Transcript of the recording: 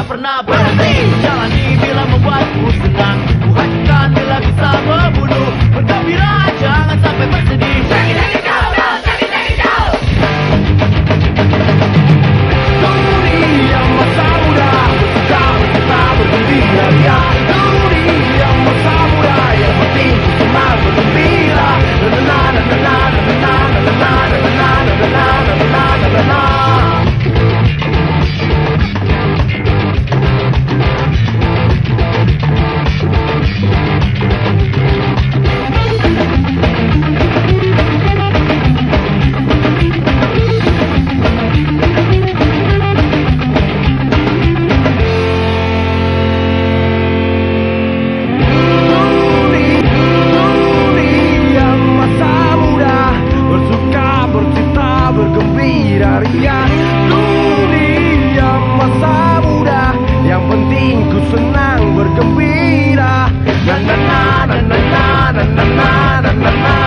nggak pernah senang bergembira na na na na na na na na na